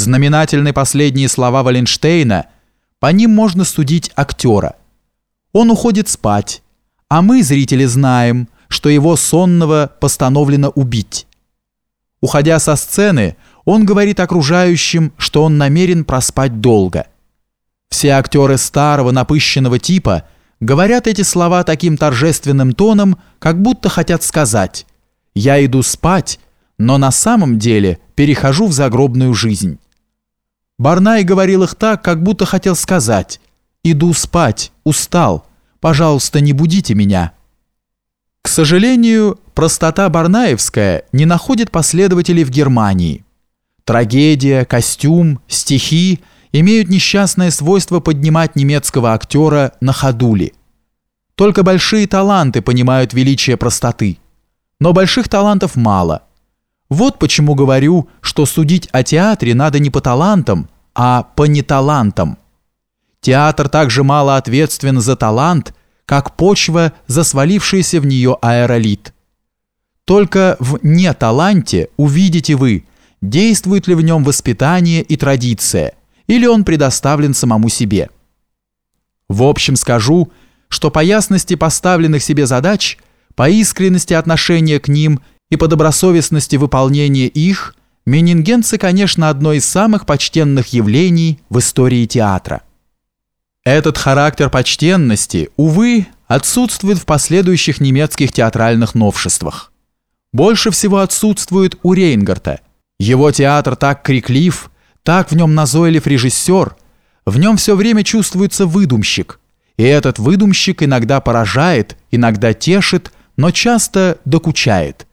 Знаменательны последние слова Валенштейна, по ним можно судить актера. Он уходит спать, а мы, зрители, знаем, что его сонного постановлено убить. Уходя со сцены, он говорит окружающим, что он намерен проспать долго. Все актеры старого напыщенного типа говорят эти слова таким торжественным тоном, как будто хотят сказать «Я иду спать, но на самом деле перехожу в загробную жизнь». Барнай говорил их так, как будто хотел сказать «Иду спать, устал, пожалуйста, не будите меня». К сожалению, простота барнаевская не находит последователей в Германии. Трагедия, костюм, стихи имеют несчастное свойство поднимать немецкого актера на ходули. Только большие таланты понимают величие простоты. Но больших талантов мало. Вот почему говорю, что судить о театре надо не по талантам, а по неталантам. Театр также мало ответственен за талант, как почва за свалившийся в нее аэролит. Только в неталанте увидите вы, действует ли в нем воспитание и традиция, или он предоставлен самому себе. В общем скажу, что по ясности поставленных себе задач, по искренности отношения к ним и по добросовестности выполнения их, менингенцы, конечно, одно из самых почтенных явлений в истории театра. Этот характер почтенности, увы, отсутствует в последующих немецких театральных новшествах. Больше всего отсутствует у Рейнгарта. Его театр так криклив, так в нем назойлив режиссер, в нем все время чувствуется выдумщик. И этот выдумщик иногда поражает, иногда тешит, но часто докучает.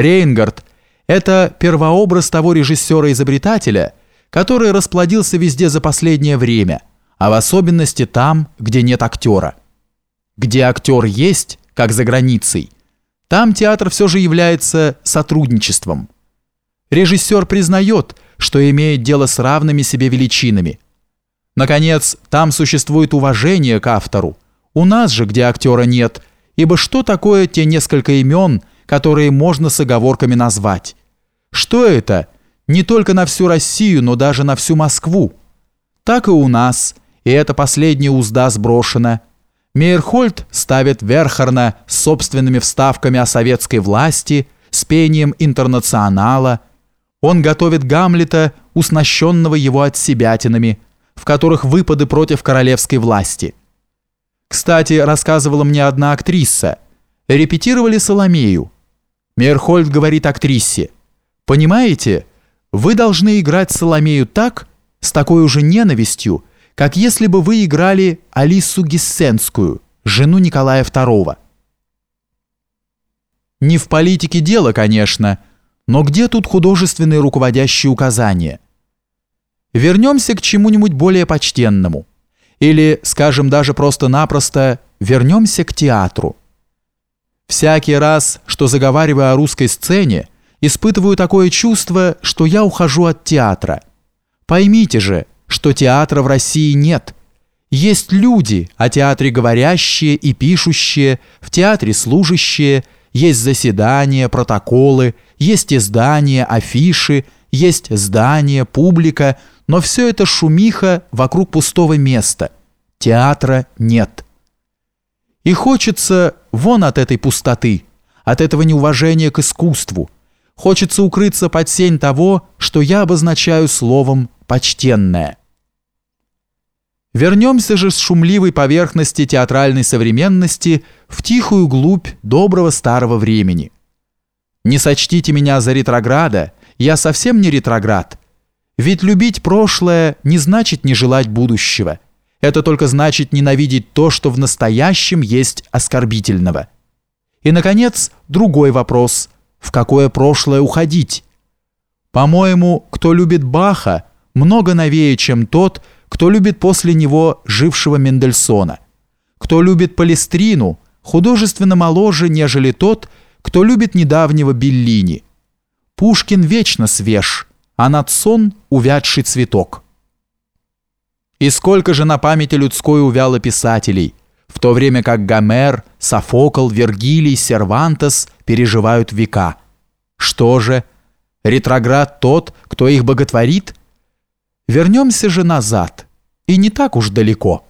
Рейнгард – это первообраз того режиссера-изобретателя, который расплодился везде за последнее время – а в особенности там, где нет актера. Где актер есть, как за границей, там театр все же является сотрудничеством. Режиссер признает, что имеет дело с равными себе величинами. Наконец, там существует уважение к автору. У нас же, где актера нет, ибо что такое те несколько имен, которые можно с оговорками назвать? Что это? Не только на всю Россию, но даже на всю Москву. Так и у нас – и эта последняя узда сброшена. Мейерхольд ставит Верхарна с собственными вставками о советской власти, с пением интернационала. Он готовит Гамлета, уснащенного его отсебятинами, в которых выпады против королевской власти. Кстати, рассказывала мне одна актриса. Репетировали Соломею. Мейерхольд говорит актрисе, «Понимаете, вы должны играть Соломею так, с такой уже ненавистью, как если бы вы играли Алису Гессенскую, жену Николая II. Не в политике дело, конечно, но где тут художественные руководящие указания? Вернемся к чему-нибудь более почтенному. Или, скажем даже просто-напросто, вернемся к театру. Всякий раз, что заговариваю о русской сцене, испытываю такое чувство, что я ухожу от театра. Поймите же, что театра в России нет. Есть люди, о театре говорящие и пишущие, в театре служащие, есть заседания, протоколы, есть издания, афиши, есть здания, публика, но все это шумиха вокруг пустого места. Театра нет. И хочется вон от этой пустоты, от этого неуважения к искусству. Хочется укрыться под сень того, что я обозначаю словом «почтенное». Вернемся же с шумливой поверхности театральной современности в тихую глубь доброго старого времени. Не сочтите меня за ретрограда, я совсем не ретроград. Ведь любить прошлое не значит не желать будущего. Это только значит ненавидеть то, что в настоящем есть оскорбительного. И, наконец, другой вопрос. В какое прошлое уходить? По-моему, кто любит Баха, много новее, чем тот, кто любит после него жившего Мендельсона, кто любит Палестрину, художественно моложе, нежели тот, кто любит недавнего Беллини. Пушкин вечно свеж, а Нацон — увядший цветок. И сколько же на памяти людской увяло писателей, в то время как Гомер, Софокл, Вергилий, Сервантес переживают века. Что же, ретроград тот, кто их боготворит — Вернемся же назад, и не так уж далеко.